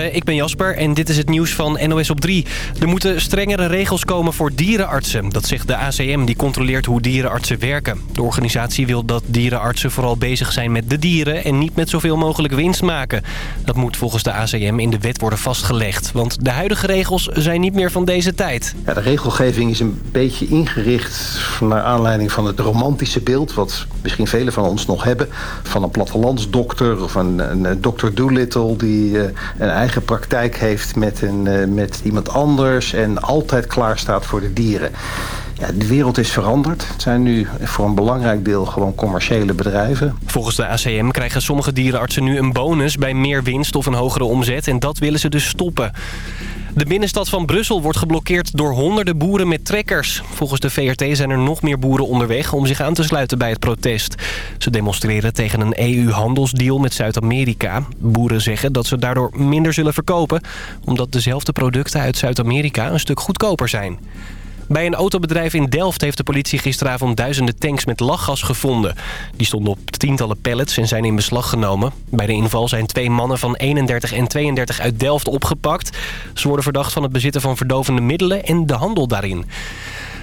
Ik ben Jasper en dit is het nieuws van NOS op 3. Er moeten strengere regels komen voor dierenartsen. Dat zegt de ACM, die controleert hoe dierenartsen werken. De organisatie wil dat dierenartsen vooral bezig zijn met de dieren... en niet met zoveel mogelijk winst maken. Dat moet volgens de ACM in de wet worden vastgelegd. Want de huidige regels zijn niet meer van deze tijd. Ja, de regelgeving is een beetje ingericht naar aanleiding van het romantische beeld... wat misschien velen van ons nog hebben... van een plattelandsdokter of een, een dokter Doolittle... die uh, een eigen praktijk heeft met, een, uh, met iemand anders... en altijd klaar staat voor de dieren. Ja, de wereld is veranderd. Het zijn nu voor een belangrijk deel gewoon commerciële bedrijven. Volgens de ACM krijgen sommige dierenartsen nu een bonus bij meer winst of een hogere omzet. En dat willen ze dus stoppen. De binnenstad van Brussel wordt geblokkeerd door honderden boeren met trekkers. Volgens de VRT zijn er nog meer boeren onderweg om zich aan te sluiten bij het protest. Ze demonstreren tegen een EU-handelsdeal met Zuid-Amerika. Boeren zeggen dat ze daardoor minder zullen verkopen... omdat dezelfde producten uit Zuid-Amerika een stuk goedkoper zijn. Bij een autobedrijf in Delft heeft de politie gisteravond duizenden tanks met lachgas gevonden. Die stonden op tientallen pallets en zijn in beslag genomen. Bij de inval zijn twee mannen van 31 en 32 uit Delft opgepakt. Ze worden verdacht van het bezitten van verdovende middelen en de handel daarin.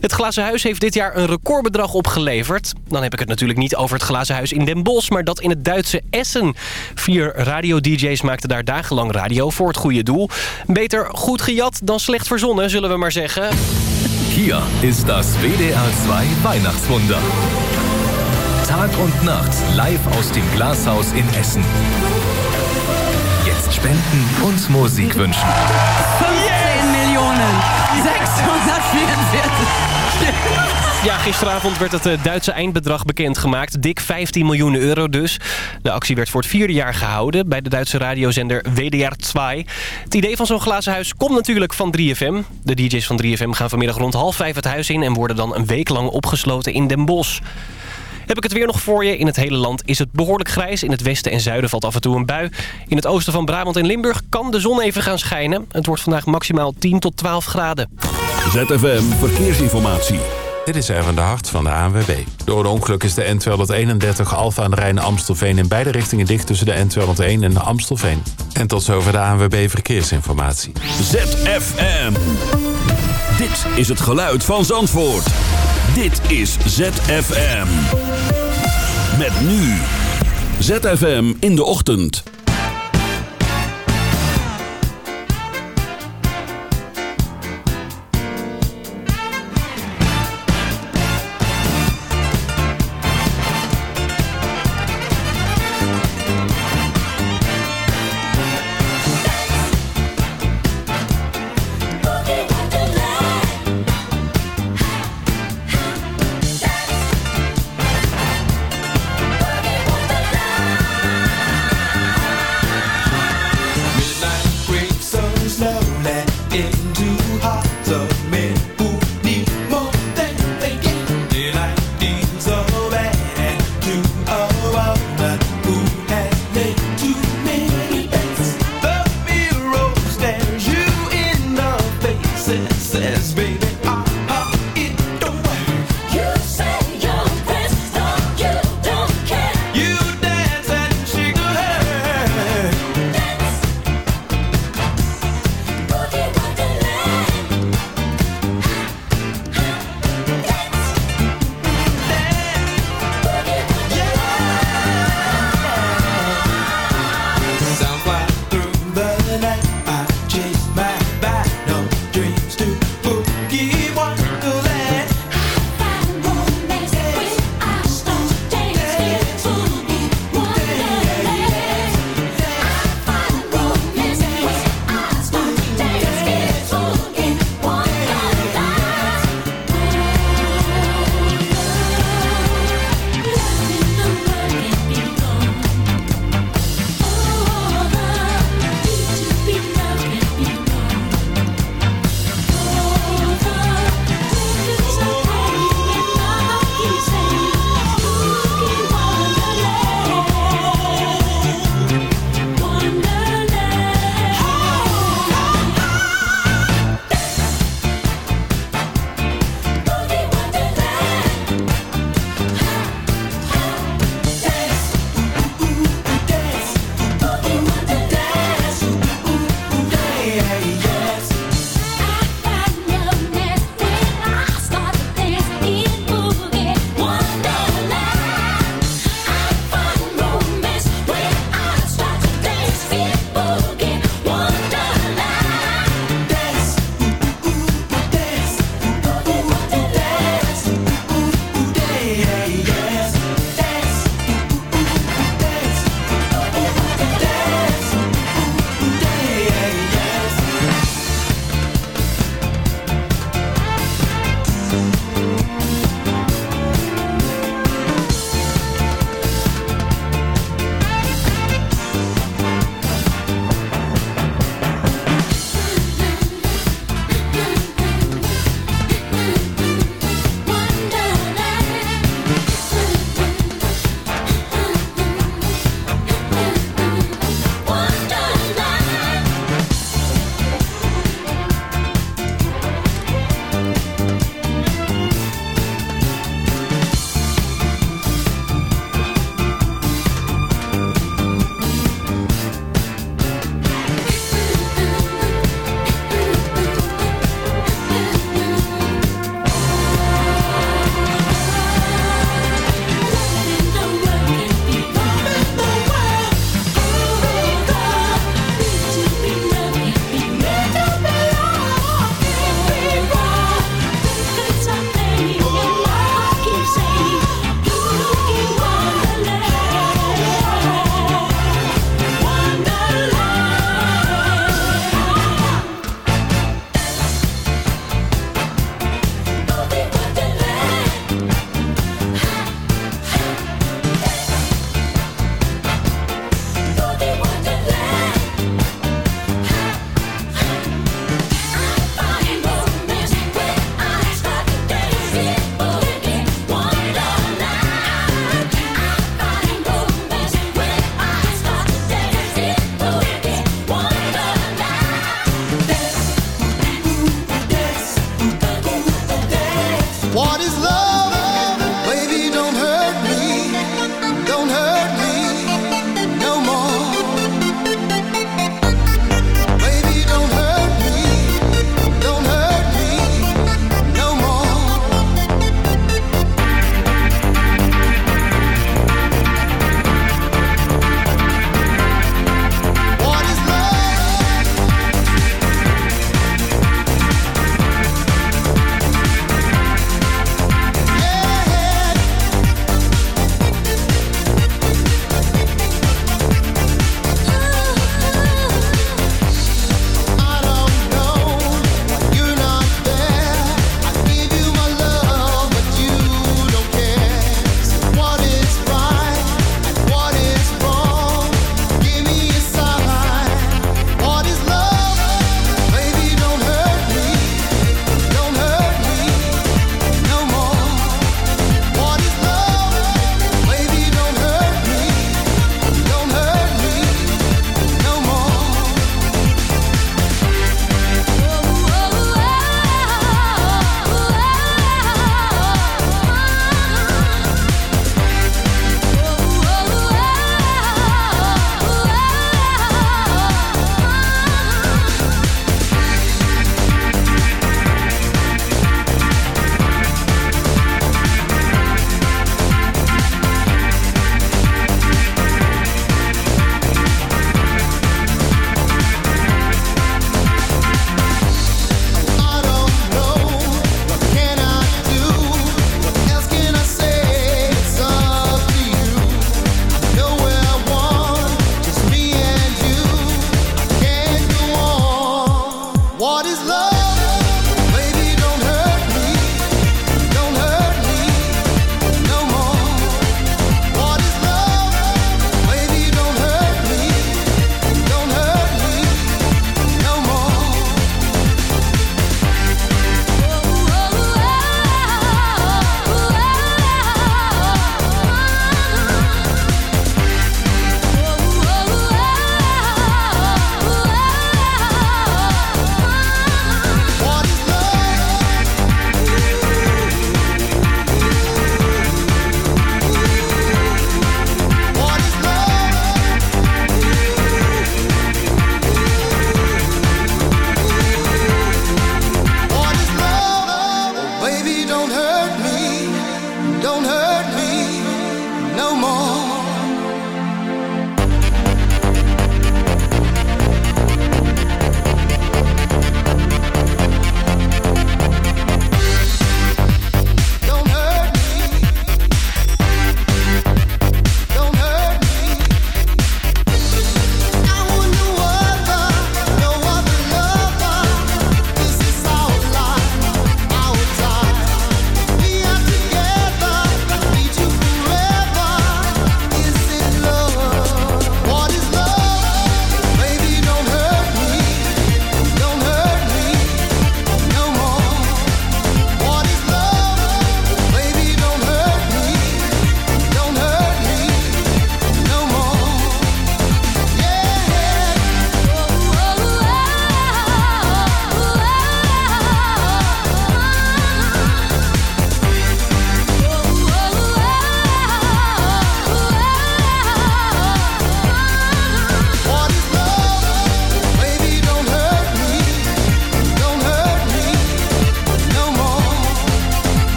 Het Glazen Huis heeft dit jaar een recordbedrag opgeleverd. Dan heb ik het natuurlijk niet over het Glazen Huis in Den Bosch... maar dat in het Duitse Essen. Vier radio-dj's maakten daar dagenlang radio voor het goede doel. Beter goed gejat dan slecht verzonnen, zullen we maar zeggen. Hier ist das WDR 2 Weihnachtswunder. Tag und Nacht live aus dem Glashaus in Essen. Jetzt spenden und Musik wünschen. 15 Millionen 644. Ja, gisteravond werd het Duitse eindbedrag bekendgemaakt. Dik 15 miljoen euro dus. De actie werd voor het vierde jaar gehouden bij de Duitse radiozender WDR 2. Het idee van zo'n glazen huis komt natuurlijk van 3FM. De DJ's van 3FM gaan vanmiddag rond half vijf het huis in... en worden dan een week lang opgesloten in Den Bosch. Heb ik het weer nog voor je. In het hele land is het behoorlijk grijs. In het westen en zuiden valt af en toe een bui. In het oosten van Brabant en Limburg kan de zon even gaan schijnen. Het wordt vandaag maximaal 10 tot 12 graden. ZFM Verkeersinformatie. Dit is Erwin de Hart van de ANWB. Door de ongeluk is de N231 Alfa aan de Rijn Amstelveen in beide richtingen dicht tussen de N201 en de Amstelveen. En tot zover de ANWB Verkeersinformatie. ZFM. Dit is het geluid van Zandvoort. Dit is ZFM. Met nu. ZFM in de ochtend.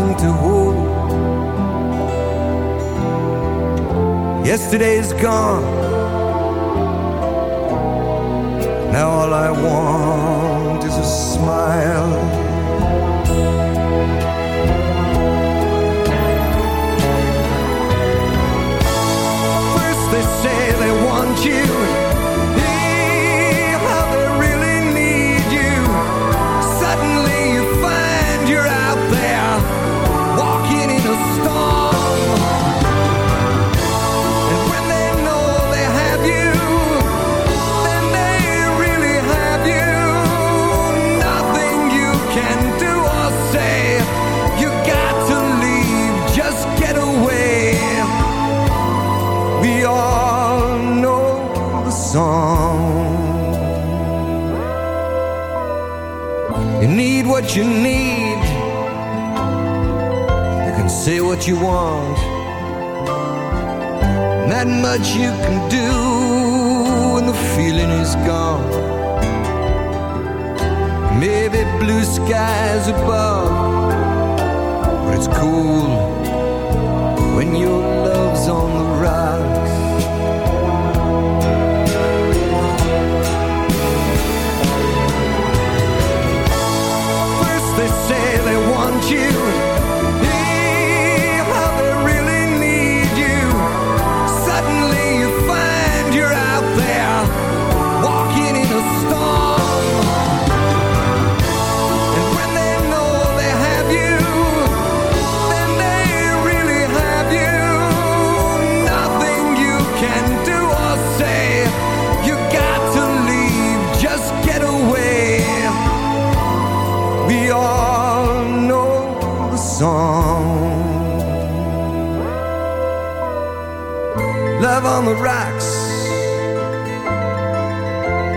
nothing to hold. Yesterday's gone. Now all I want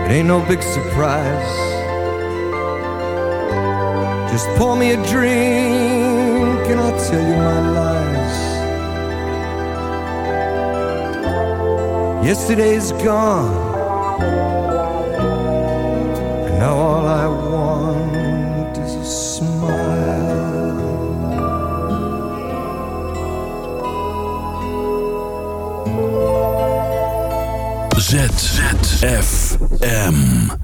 It ain't no big surprise. Just pour me a drink and I'll tell you my lies. Yesterday's gone. And now all I want is a smile. Z. Z. FM.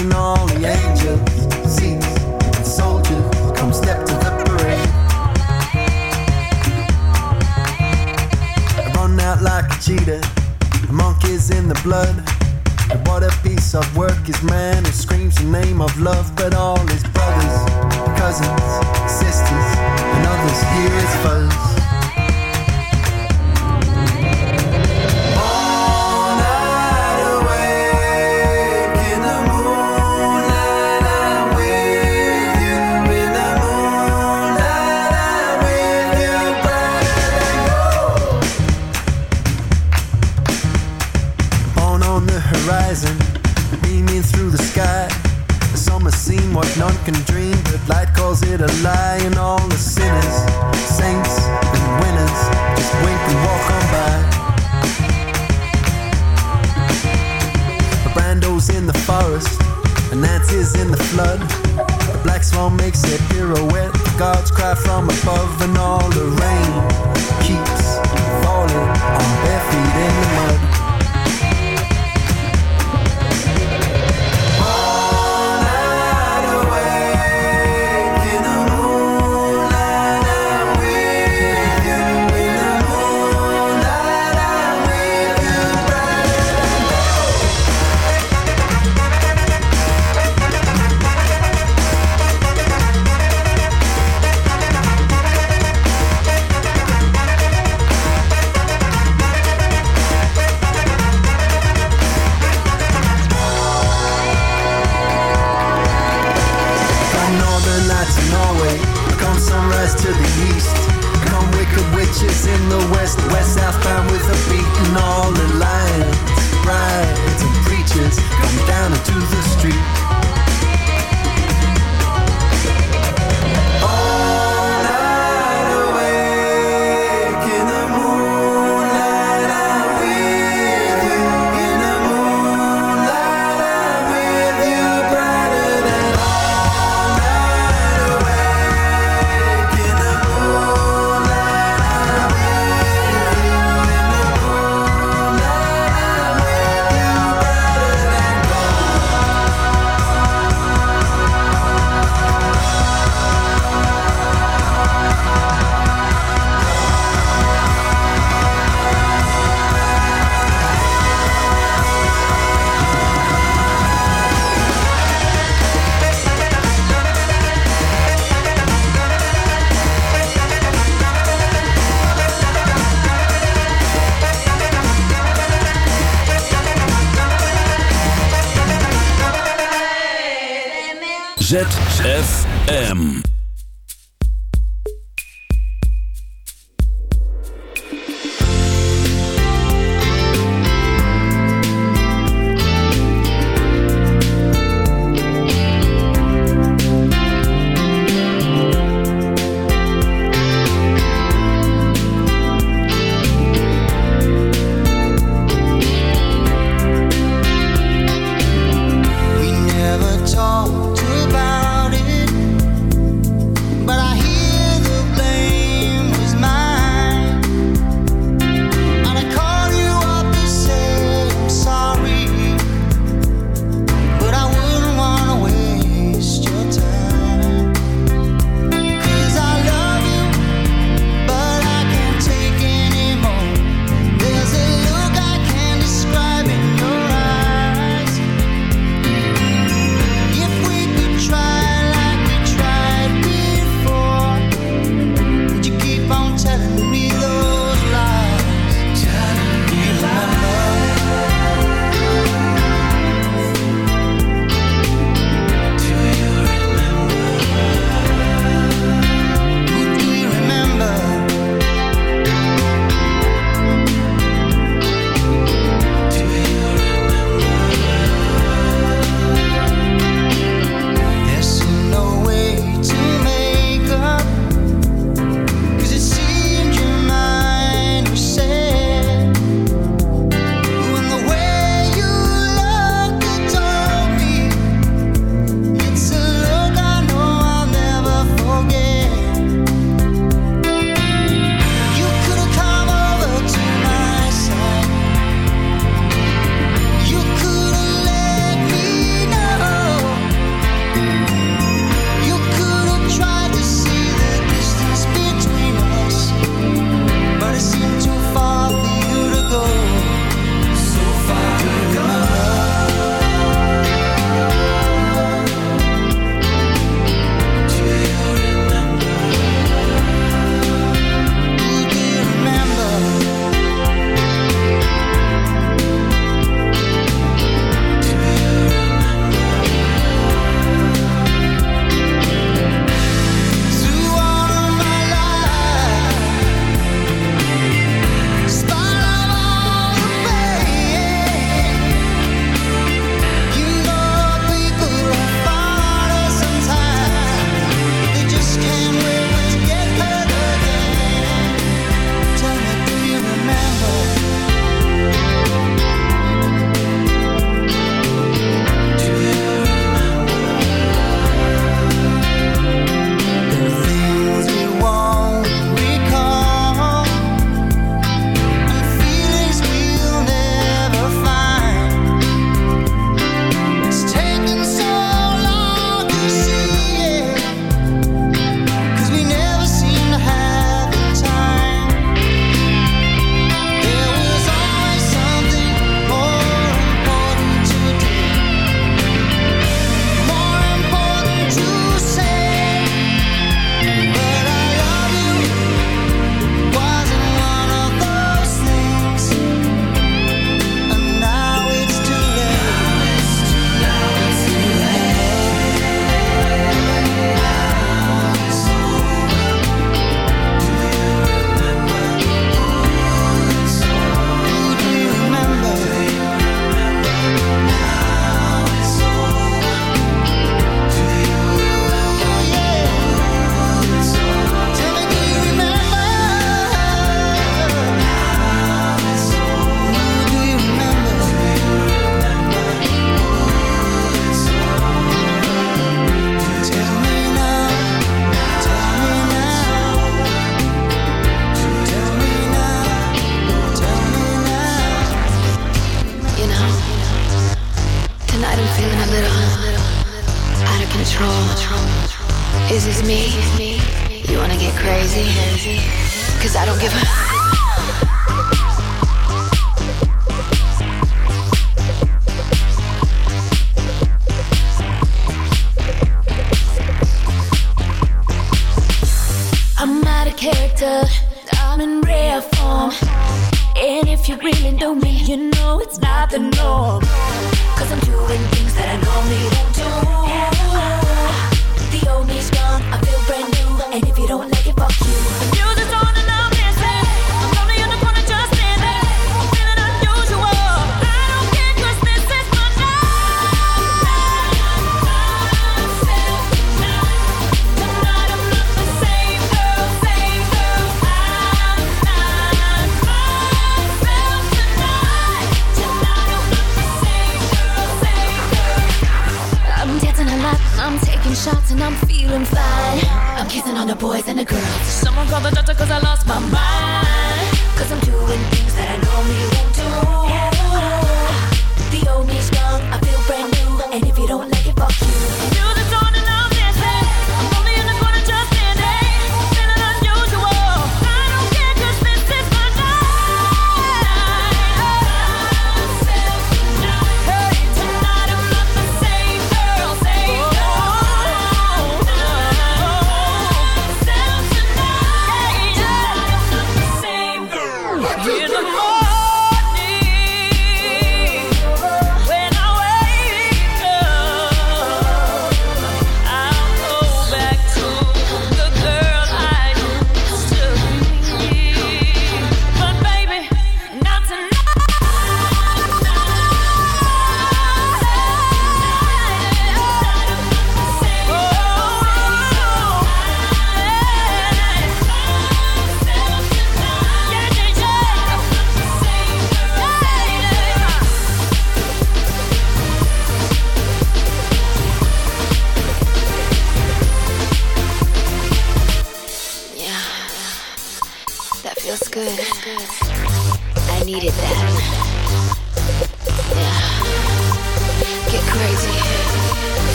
and all the angels, and soldiers, come step to the parade. Run out like a cheetah, in the blood. And what a piece of work is man who screams the name of love, but all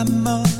I'm on